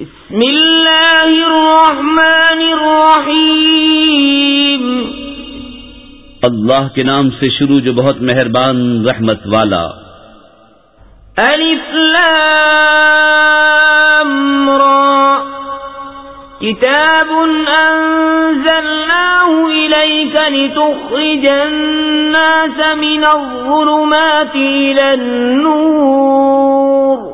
بسم اللہ الرحمن الرحیم اللہ کے نام سے شروع جو بہت مہربان رحمت والا۔ الف لام را۔ کتاب انزلناه الیک لتخرج الناس من الظلمات الى النور۔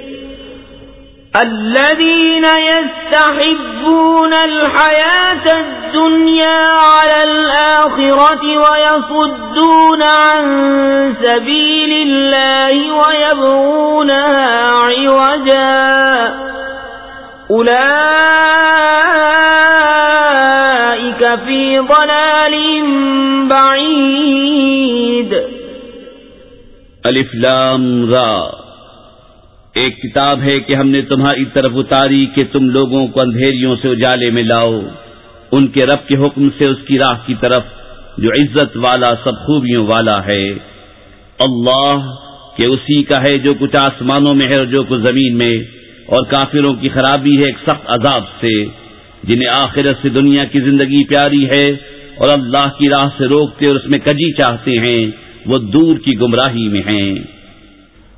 الذين يستحبون الحياة الدنيا على الآخرة ويصدون عن سبيل الله ويبغونها عوجا. أولئك في ضلال بعيد. الف لام را. ایک کتاب ہے کہ ہم نے تمہاری طرف اتاری کہ تم لوگوں کو اندھیریوں سے اجالے میں لاؤ۔ ان کے رب کے حکم سے اس کی راہ کی طرف جو عزت والا سب خوبیوں والا ہے۔ اللہ کہ اسی کا ہے جو کچھ آسمانوں میں ہے اور جو کچھ زمین میں۔ اور کافروں کی خرابی ہے ایک سخت عذاب سے۔ جنہیں آخرت سے دنیا کی زندگی پیاری ہے اور اللہ کی راہ سے روکتے اور اس میں کجی چاہتے ہیں۔ وہ دور کی گمراہی میں ہیں۔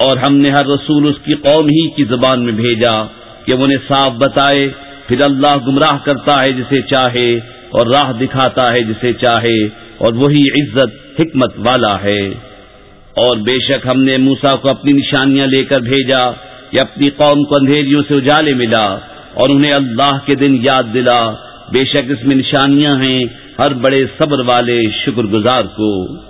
اور ہم نے ہر رسول اس کی قوم ہی کی زبان میں بھیجا کہ وہ انہیں صاف بتائے، پھر اللہ گمراہ کرتا ہے جسے چاہے اور راہ دکھاتا ہے جسے چاہے اور وہی عزت، حکمت والا ہے۔ اور بے شک ہم نے موسا کو اپنی نشانیاں لے کر بھیجا کہ اپنی قوم کو اندھیریوں سے اجالے ملا اور انہیں اللہ کے دن یاد دلا۔ بے شک اس میں نشانیاں ہیں ہر بڑے صبر والے شکر گزار کو۔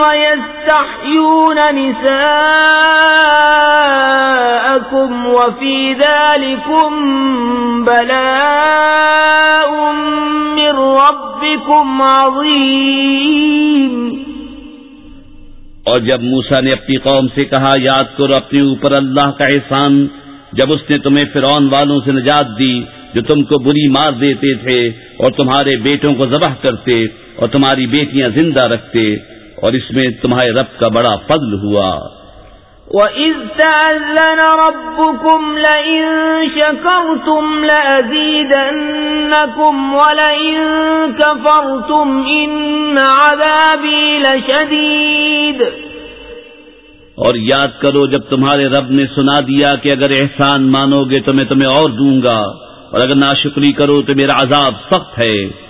وَيَسْتَحْيُونَ نِسَاءَكُمْ وَفِي ذَلِكُمْ بَلَاءٌ مِّن رَّبِّكُمْ عَظِيمٌ۔ اور جب موسا نے اپنی قوم سے کہا، یاد کرو، اپنے اوپر اللہ کا احسان، جب اس نے تمہیں فرعون والوں سے نجات دی جو تم کو بری مار دیتے تھے اور تمہارے بیٹوں کو ذبح کرتے اور تمہاری بیٹیاں زندہ رکھتے اور اس میں تمہارے رب کا بڑا فضل ہوا۔ وَإِذْ تَعَلَّنَ رَبُّكُمْ لَئِن شَكَرْتُمْ لَأَزِيدَنَّكُمْ وَلَئِن كَفَرْتُمْ إِنَّ عَذَابِي لَشَدِيدٌ۔ اور یاد کرو جب تمہارے رب نے سنا دیا کہ اگر احسان مانو گے تو میں تمہیں اور دوں گا اور اگر ناشکری کرو تو میرا عذاب سخت ہے۔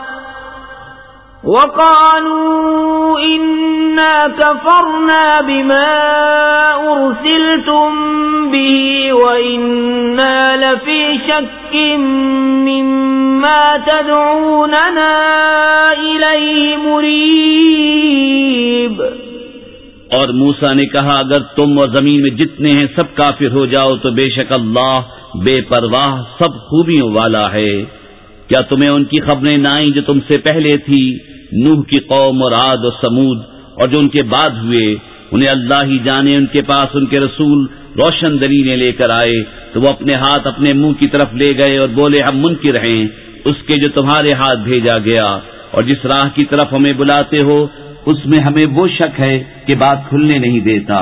وقالوا إنا كفرنا بما أرسلتم به وإنا لفي شك مما تدعوننا إليه مريب. اور موسا نے کہا، اگر تم اور زمین میں جتنے ہیں سب کافر ہو جاؤ تو بے شک اللہ بے پرواہ سب خوبیوں والا ہے۔ کیا تمہیں ان کی خبریں نہ آئیں جو تم سے پہلے تھی؟ نوح کی قوم اور عاد و سمود اور جو ان کے بعد ہوئے، انہیں اللہ ہی جانے ان کے پاس ان کے رسول روشن دلیلیں لے کر آئے، تو وہ اپنے ہاتھ اپنے منہ کی طرف لے گئے اور بولے، ہم منکر رہیں اس کے جو تمہارے ہاتھ بھیجا گیا، اور جس راہ کی طرف ہمیں بلاتے ہو، اس میں ہمیں وہ شک ہے کہ بات کھلنے نہیں دیتا۔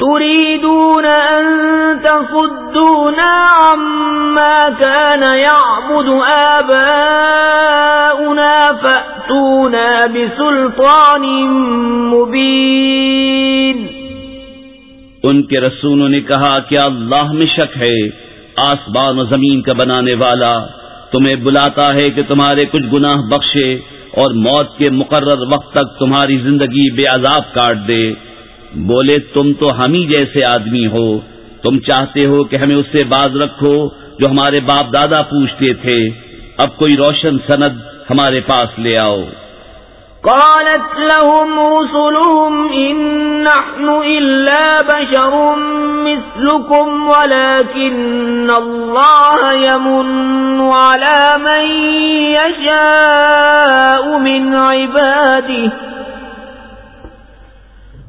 تريدون أن تصدونا عما كان يعبد آباؤنا فأتونا بسلطان مبين. ان کے رسولوں نے کہا کیا اللہ میں شک ہے، آسمان و زمین کا بنانے والا، تمہیں بلاتا ہے کہ تمہارے کچھ گناہ بخشے اور موت کے مقرر وقت تک تمہاری زندگی بے عذاب کاٹ دے۔ بولے، تم تو ہم ہی جیسے آدمی ہو۔ تم چاہتے ہو کہ ہمیں اس سے باز رکھو جو ہمارے باپ دادا پوچھتے تھے۔ اب کوئی روشن سند ہمارے پاس لے آؤ۔ قالت لهم رسلهم إن نحن إلا بشر مثلكم، ولكن الله يمن على من يشاء من عباده۔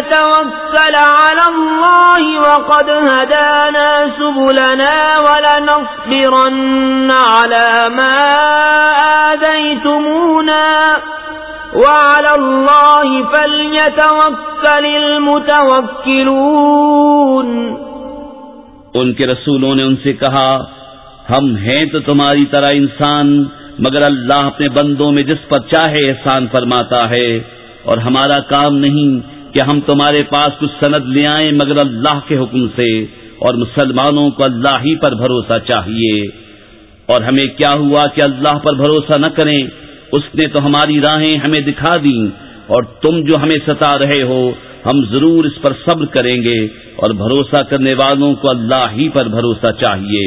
نتوكل على الله وقد هدانا سبلنا ولنصبرن على ما آذيتمونا. وعلى الله فليتوكل المتوكلون. ان کے رسولوں نے ان سے کہا، ہم ہیں تو تمہاری طرح انسان، مگر اللہ اپنے بندوں میں جس پر چاہے احسان فرماتا ہے، اور ہمارا کام نہیں کہ ہم تمہارے پاس کچھ سند لے آئیں مگر اللہ کے حکم سے، اور مسلمانوں کو اللہ ہی پر بھروسہ چاہیے۔ اور ہمیں کیا ہوا کہ اللہ پر بھروسہ نہ کریں؟ اس نے تو ہماری راہیں ہمیں دکھا دیں، اور تم جو ہمیں ستا رہے ہو، ہم ضرور اس پر صبر کریں گے، اور بھروسہ کرنے والوں کو اللہ ہی پر بھروسہ چاہیے۔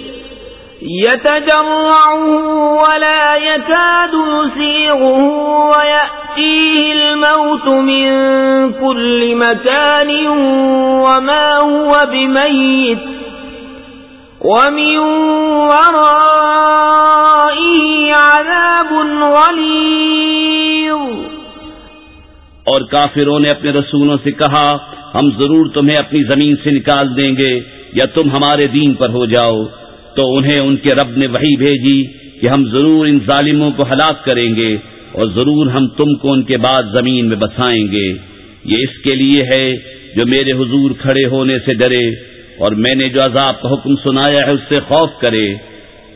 يتجرعه ولا يكاد يسيغه ويأتيه الموت من كل مكان وما هو بميت ومن ورائه عذاب غليظ۔ اور کافروں نے اپنے رسولوں سے کہا، ہم ضرور تمہیں اپنی زمین سے نکال دیں گے یا تم ہمارے دین پر ہو جاؤ۔ تو انہیں ان کے رب نے وہی بھیجی کہ ہم ضرور ان ظالموں کو ہلاک کریں گے اور ضرور ہم تم کو ان کے بعد زمین میں بسائیں گے۔ یہ اس کے لیے ہے جو میرے حضور کھڑے ہونے سے ڈرے اور میں نے جو عذاب کا حکم سنایا ہے اس سے خوف کرے۔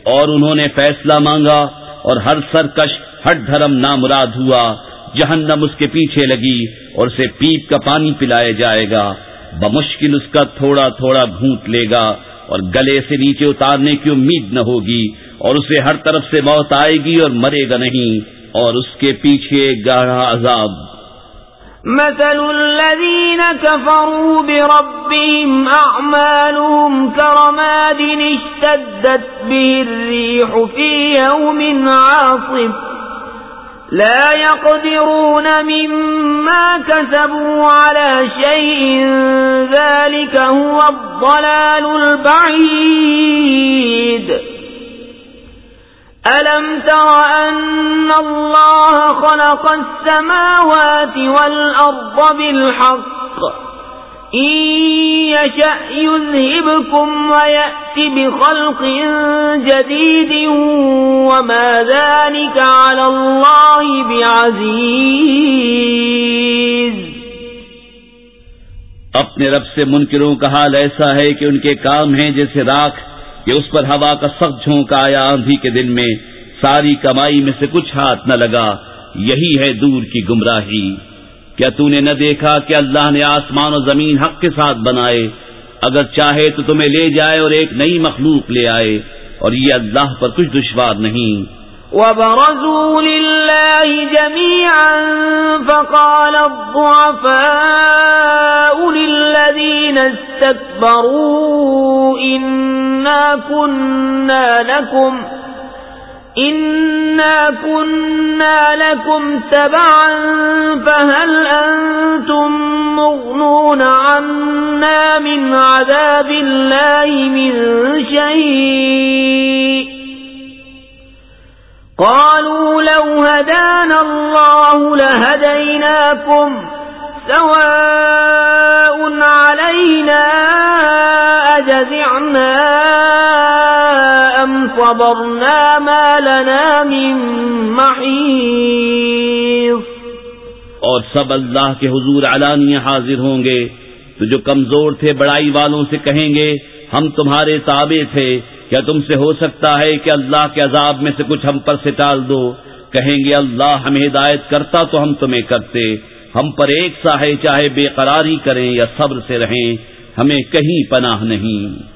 اور انہوں نے فیصلہ مانگا اور ہر سرکش ہر دھرم نامراد ہوا۔ جہنم اس کے پیچھے لگی اور اسے پیپ کا پانی پلایا جائے گا۔ بمشکل اس کا تھوڑا تھوڑا گھونٹ لے گا۔ اور گلے سے نیچے اتارنے کی امید نہ ہوگی اور اسے ہر طرف سے موت آئے گی اور مرے گا نہیں اور اس کے پیچھے گاڑھا عذاب۔ مثل الذين كفروا بربهم أعمالهم كرماد اشتدت به الريح في يوم عاصف لا يقدرون مما كسبوا على شيء. ذلك هو الضلال البعيد. ألم تر أن الله خلق السماوات والأرض بالحق؟ بخلق جديد وما ذلك على الله بعزيز۔ اپنے رب سے منکروں کا حال ایسا ہے کہ ان کے کام ہیں جیسے راکھ، کہ اس پر ہوا کا سخت جھونک آیا آندھی کے دن میں، ساری کمائی میں سے کچھ ہاتھ نہ لگا، یہی ہے دور کی گمراہی۔ کیا تو نے نہ دیکھا کہ اللہ نے آسمان و زمین حق کے ساتھ بنائے؟ اگر چاہے تو تمہیں لے جائے اور ایک نئی مخلوق لے آئے، اور یہ اللہ پر کچھ دشوار نہیں۔ وبرزوا لله جميعا فقال الضعفاء للذين استكبروا إنا كنا لكم إنا كنا لكم تبعا فهل مغنون عنا من عذاب الله من شيء قالوا لو هدانا الله لهديناكم سواء علينا أجزعنا صبرنا ما لنا من محیص اور سب اللہ کے حضور علانیہ حاضر ہوں گے۔ تو جو کمزور تھے بڑائی والوں سے کہیں گے، ہم تمہارے تابع تھے۔ کیا تم سے ہو سکتا ہے کہ اللہ کے عذاب میں سے کچھ ہم پر سے ٹال دو؟ کہیں گے، اللہ ہمیں ہدایت کرتا تو ہم تمہیں کرتے۔ ہم پر ایک سا ہے چاہے بے قراری کریں یا صبر سے رہیں، ہمیں کہیں پناہ نہیں۔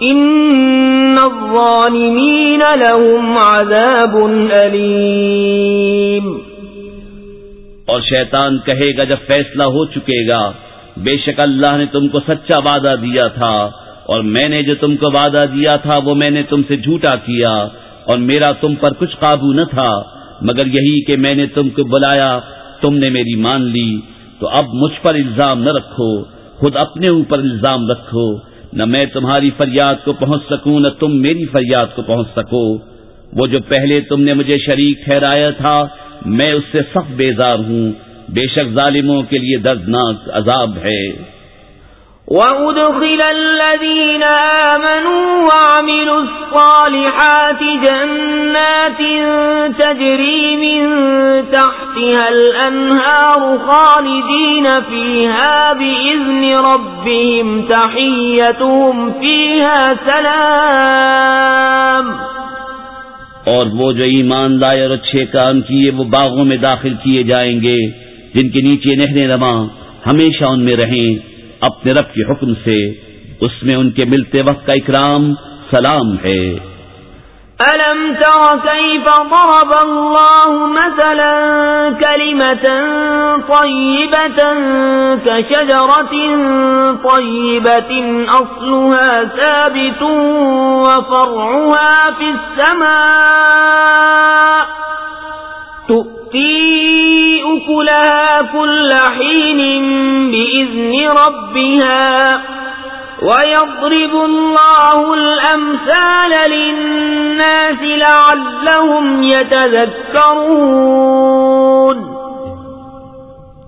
ان الظالمین لهم عذاب علیم اور شیطان کہے گا جب فیصلہ ہو چکے گا، بے شک اللہ نے تم کو سچا وعدہ دیا تھا، اور میں نے جو تم کو وعدہ دیا تھا، وہ میں نے تم سے جھوٹا کیا، اور میرا تم پر کچھ قابو نہ تھا، مگر یہی کہ میں نے تم کو بلایا، تم نے میری مان لی، تو اب مجھ پر الزام نہ رکھو، خود اپنے اوپر الزام رکھو۔ نہ میں تمہاری فریاد کو پہنچ سکوں، نہ تم میری فریاد کو پہنچ سکو۔ وہ جو پہلے تم نے مجھے شریک ٹھہرایا تھا، میں اس سے سخت بیزار ہوں۔ بے شک ظالموں کے لیے دردناک عذاب ہے۔ وَأُدْخِلَ الَّذِينَ آمَنُوا وَعَمِلُوا الصَّالِحَاتِ جَنَّاتٍ تَجْرِي مِن تَحْتِهَا الْأَنْهَارُ خَالِدِينَ فِيهَا بِإِذْنِ رَبِّهِمْ تَحِيَّتُهُمْ فِيهَا سَلَامٌ۔ اور وہ جو ایمان لائے اور اچھے کام کیے، وہ باغوں میں داخل کیے جائیں گے، جن کے نیچے نہریں رواں، ہمیشہ ان میں رہیں۔ اپنے رب کے حکم سے اس میں ان کے ملتے وقت کا اکرام سلام ہے۔ ألم تر كيف ضرب الله مثلا كلمة طيبة كشجرة طيبة أصلها ثابت وفرعها في السماء تؤتي أكلها كل حين بإذن ربها ويضرب الله الأمثال للناس لعلهم يتذكرون.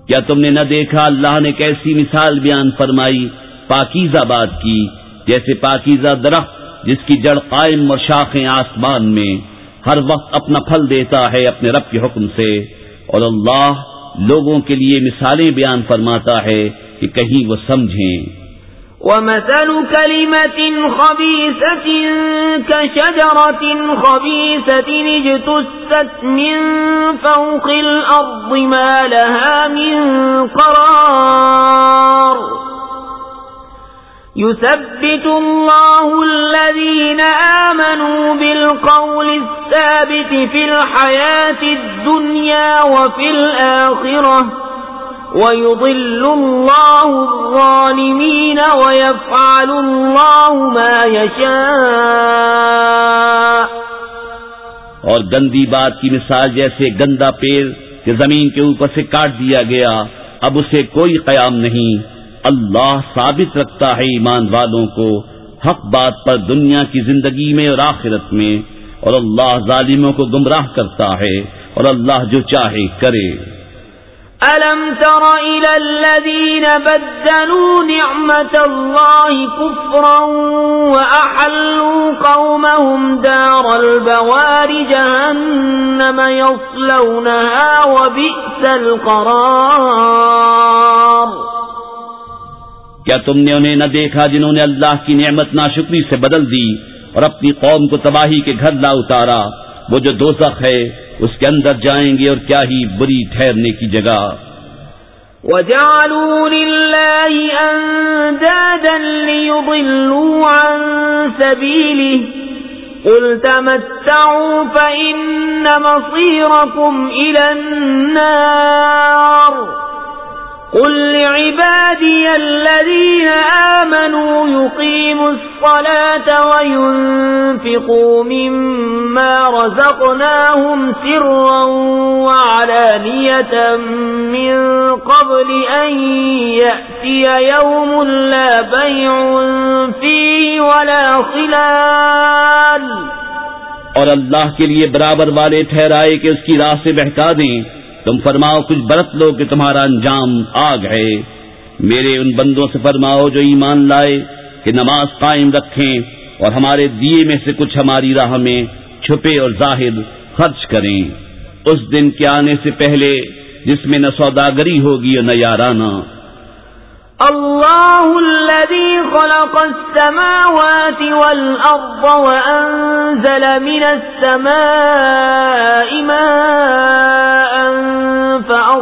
کیا تم نے نہ دیکھا اللہ نے کیسی مثال بیان فرمائی، پاکیزہ بات کی، جیسے پاکیزہ درخت جس کی جڑ قائم اور شاخیں آسمان میں۔ ہر وقت اپنا پھل دیتا ہے اپنے رب کے حکم سے۔ اور اللہ لوگوں کے لیے مثالیں بیان فرماتا ہے کہ کہیں وہ سمجھیں۔ ومثل كلمة خبيثة كشجرة خبيثة اجتست من فوق الأرض ما لها من قرار يثبت الله الذين آمنوا بالقول الثابت في الحياة الدنيا وفي الآخرة ويضل الله الظالمين ويفعل الله ما يشاء اور گندی بات کی مثال جیسے گندا پیڑ کہ زمین کے اوپر سے کاٹ دیا گیا، اب اسے کوئی قیام نہیں۔ اللہ ثابت رکھتا ہے ایمان والوں کو حق بات پر دنیا کی زندگی میں اور آخرت میں، اور اللہ ظالموں کو گمراہ کرتا ہے اور اللہ جو چاہے کرے۔ ألم تر إلى الذين بدلوا نعمة الله كفرا وأحلوا قومهم دار البوار جهنم يصلونها وبئس القرار کیا تم نے انہیں نہ دیکھا جنہوں نے اللہ کی نعمت ناشکری سے بدل دی اور اپنی قوم کو تباہی کے گھر لا اتارا؟ وہ جو دوزخ ہے، اس کے اندر جائیں گے اور کیا ہی بری ٹھہرنے کی جگہ؟ وَجَعَلُوا لِلَّهِ أَنْدَادًا لِيُضِلُّوا عَنْ سَبِيلِهِ قُلْ تَمَتَّعُوا فَإِنَّ مَصِيرَكُمْ إِلَى النَّارِ۔ قل لعبادي الذين آمنوا يقيموا الصلاة وينفقوا مما رزقناهم سرا وعلانية من قبل أن يأتي يوم لا بيع فيه ولا خلال اور اللہ کے لیے برابر والے ٹھہرائے کہ اس کی راہ سے بہتا دیں۔ تم فرماؤ کچھ برت لو کہ تمہارا انجام آگ ہے۔ میرے ان بندوں سے فرماؤ جو ایمان لائے کہ نماز قائم رکھیں اور ہمارے دیے میں سے کچھ ہماری راہ میں چھپے اور ظاہر خرچ کریں۔ اس دن کے آنے سے پہلے جس میں نہ سوداگری ہوگی اور نہ یارانہ۔ الله الذي خلق السماوات والأرض وأنزل من السماء ماء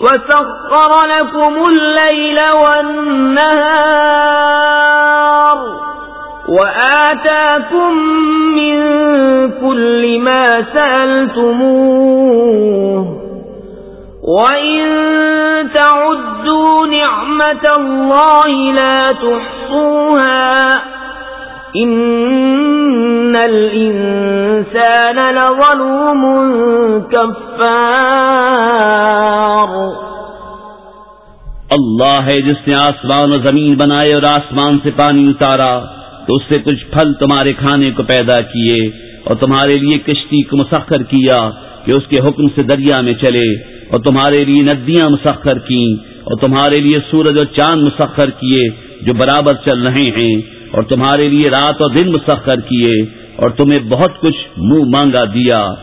وسخر لكم الليل والنهار وآتاكم من كل ما سألتموه وإن تعدوا نعمة نعمة الله لا تحصوها إن الإنسان لظلوم اللہ ہے جس نے آسمان و زمین بنائے اور آسمان سے پانی اتارا، تو اس سے کچھ پھل تمہارے کھانے کو پیدا کیے اور تمہارے لیے کشتی کو مسخر کیا کہ اس کے حکم سے دریا میں چلے اور تمہارے لیے ندیاں مسخر کی اور تمہارے لیے سورج اور چاند مسخر کیے جو برابر چل رہے ہیں اور تمہارے لیے رات اور دن مسخر کیے اور تمہیں بہت کچھ منہ مانگا دیا۔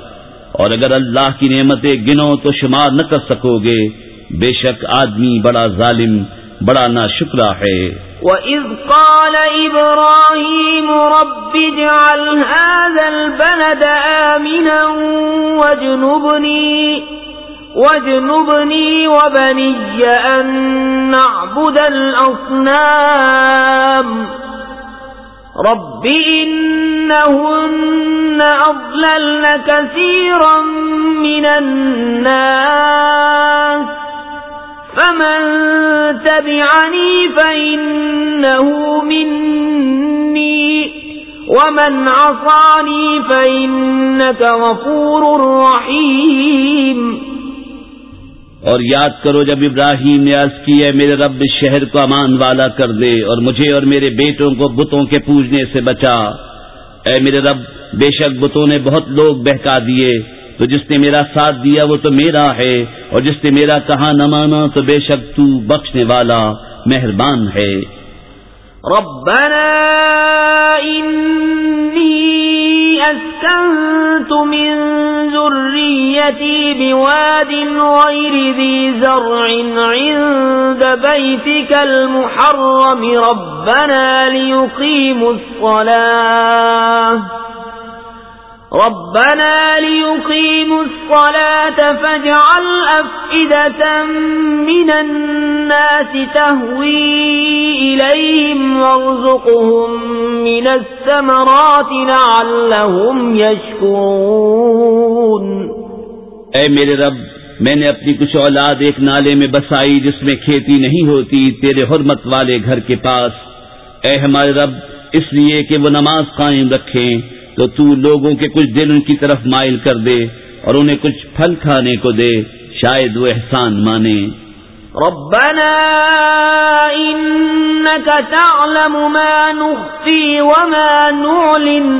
اور اگر اللہ کی نعمتیں گنو تو شمار نہ کر سکو گے، بے شک آدمی بڑا ظالم، بڑا نا ہے۔ وَإِذْ قَالَ إِبْرَاهِيمُ رَبِّ اجْعَلْ هَذَا الْبَلَدَ آمِنًا وَاجْنُبْنِي، واجنبني وبني أن نعبد الأصنام۔ رب إنهن أضللن كثيرا من الناس فمن تبعني فإنه مني ومن عصاني فإنك غفور رحيم اور یاد کرو جب ابراہیم نے عرض کی ہے، میرے رب شہر کو امان والا کر دے اور مجھے اور میرے بیٹوں کو بتوں کے پوجنے سے بچا۔ اے میرے رب، بے شک بتوں نے بہت لوگ بہکا دیے، تو جس نے میرا ساتھ دیا وہ تو میرا ہے، اور جس نے میرا کہا نہ مانا تو بے شک تو بخشنے والا مہربان ہے۔ ربنا أسكنت من ذريتي بواد غير ذي زرع عند بيتك المحرم ربنا ليقيموا الصلاة. ربنا ليقيموا الصلاة فاجعل أفئدة من الناس تهوي إليهم وارزقهم من الثمرات لعلهم يشكرون. اے میرے رب، میں نے اپنی کچھ اولاد ایک نالے میں بسائی جس میں کھیتی نہیں ہوتی تیرے حرمت والے گھر کے پاس۔ اے ہمارے رب، اس لیے کہ وہ نماز قائم رکھیں تو تو لوگوں کے کچھ دل ان کی طرف مائل کر دے اور انہیں کچھ پھل کھانے کو دے، شاید وہ احسان مانے۔ ربنا انك تعلم ما نخفي وما نعلن۔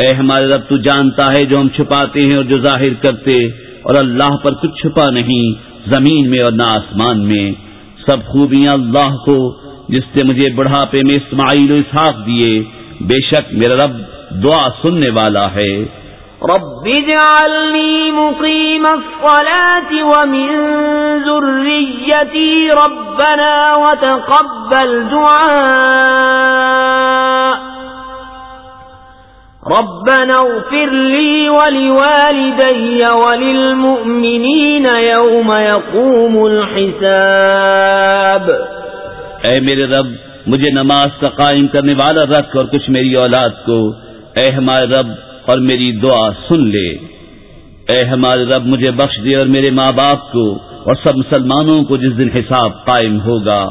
اے ہمارے رب، تو جانتا ہے جو ہم چھپاتے ہیں اور جو ظاہر کرتے، اور اللہ پر کچھ چھپا نہیں، زمین میں اور نہ آسمان میں۔ سب خوبیاں اللہ کو، جس نے مجھے بڑھاپے میں اسماعیل و اسحاق دیے۔ بے شک میرا رب دعا سننے والا ہے۔ رب اجعلني مقيم الصلاة ومن ذريتي ربنا وتقبل دعاء۔ ربنا اغفر لي ولوالدي وللمؤمنين يوم يقوم الحساب اے میرے رب، مجھے نماز کا قائم کرنے والا رکھ اور کچھ میری اولاد کو۔ اے ہمارے رب، اور میری دعا سن لے۔ اے ہمارے رب، مجھے بخش دے اور میرے ماں باپ کو اور سب مسلمانوں کو جس دن حساب قائم ہوگا۔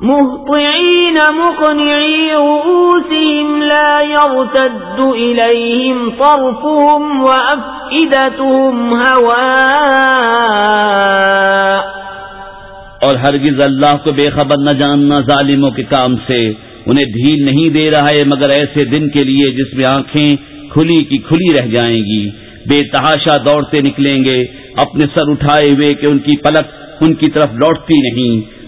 مهطعين مقنعي رؤوسهم لا يرتد إليهم طرفهم وأفئدتهم هواء. اور ہرگز اللہ کو بے خبر نہ جاننا ظالموں کے کام سے، انہیں ڈھیل نہیں دے رہا ہے مگر ایسے دن کے لیے جس میں آنکھیں کھلی کی کھلی رہ جائیں گی۔ بے تحاشا دوڑتے نکلیں گے، اپنے سر اٹھائے ہوئے کہ ان کی پلک ان کی طرف لوٹتی نہیں۔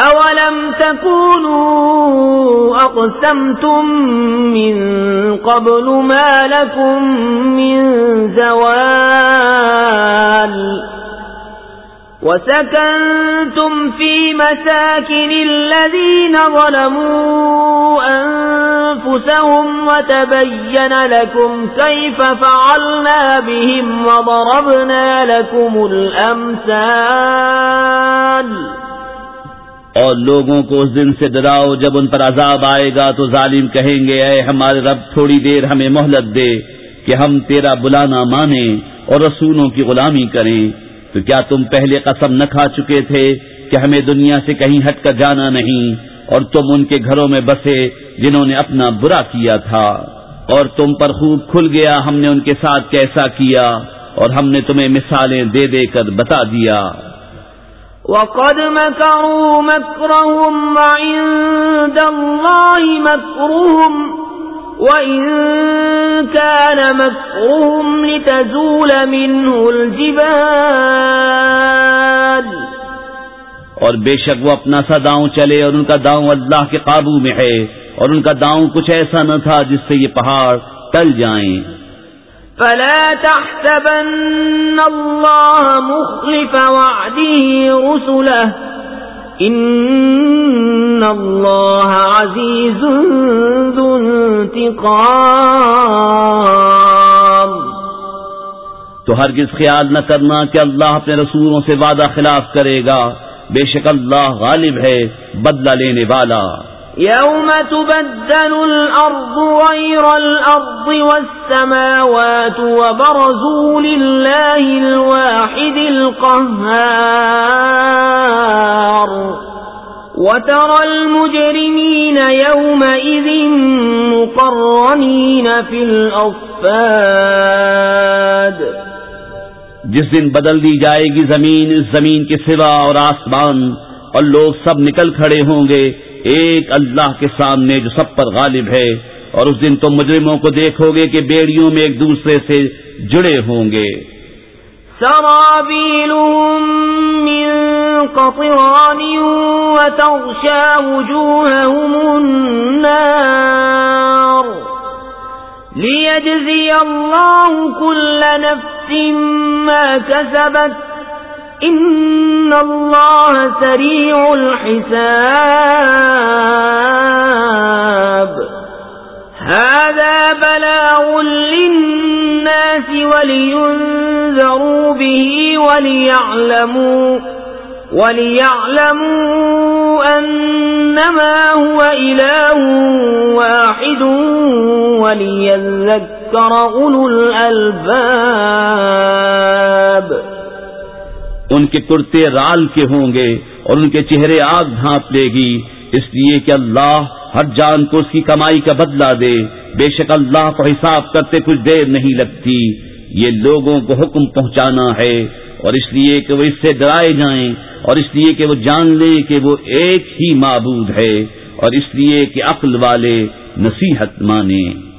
أولم تكونوا أقسمتم من قبل ما لكم من زوال وسكنتم في مساكن الذين ظلموا أنفسهم وتبين لكم كيف فعلنا بهم وضربنا لكم الأمثال اور لوگوں کو اس دن سے ڈراؤ، جب ان پر عذاب آئے گا تو ظالم کہیں گے، اے ہمارے رب، تھوڑی دیر ہمیں مہلت دے کہ ہم تیرا بلانا مانیں اور رسولوں کی غلامی کریں۔ تو کیا تم پہلے قسم نہ کھا چکے تھے کہ ہمیں دنیا سے کہیں ہٹ کر جانا نہیں اور تم ان کے گھروں میں بسے جنہوں نے اپنا برا کیا تھا؟ اور تم پر خوب کھل گیا، ہم نے ان کے ساتھ کیسا کیا اور ہم نے تمہیں مثالیں دے دے کر بتا دیا۔ وقد مكروا مكرهم وعند الله مكرهم وإن كان مكرهم لتزول منه الجبال اور بے شک وہ اپنا سا داؤں چلے اور ان کا داؤں اللہ کے قابو میں ہے اور ان کا داؤں کچھ ایسا نہ تھا جس سے یہ پہاڑ ٹل جائیں۔ فلا تحسبن الله مخلف وعده رسله. إن الله عزيز ذو انتقام. تو ہرگز خیال نہ کرنا کہ اللہ اپنے رسولوں سے وعدہ خلاف کرے گا. بے شک اللہ غالب ہے، بدلہ لینے والا. يوم تبدل الأرض غير الأرض والسماوات وبرزوا لله الواحد القهار وترى المجرمين يومئذ مقرنين في الأصفاد جس دن بدل دی جائے گی زمین، اس زمین کے سوا اور آسمان، اور لوگ سب نکل کھڑے ہوں گے۔ ایک اللہ کے سامنے جو سب پر غالب ہے، اور اس دن تم مجرموں کو دیکھو گے کہ بیڑیوں میں ایک دوسرے سے جڑے ہوں گے۔ من قطران وتغشى وجوههم النار۔ ليجزي الله كل نفس ما كسبت ان اللہ سریع الحساب هذا بلاغ للناس ولينذروا به وليعلموا وليعلموا أنما هو إله واحد وليذكر أولو الألباب ان کے کرتے رال کے ہوں گے اور ان کے چہرے آگ ڈھانپ لے گی، اس لیے کہ اللہ ہر جان کو اس کی کمائی کا بدلہ دے۔ بے شک اللہ کو حساب کرتے کچھ دیر نہیں لگتی۔ یہ لوگوں کو حکم پہنچانا ہے اور اس لیے کہ وہ اس سے ڈرائے جائیں اور اس لیے کہ وہ جان لیں کہ وہ ایک ہی معبود ہے اور اس لیے کہ عقل والے نصیحت مانیں۔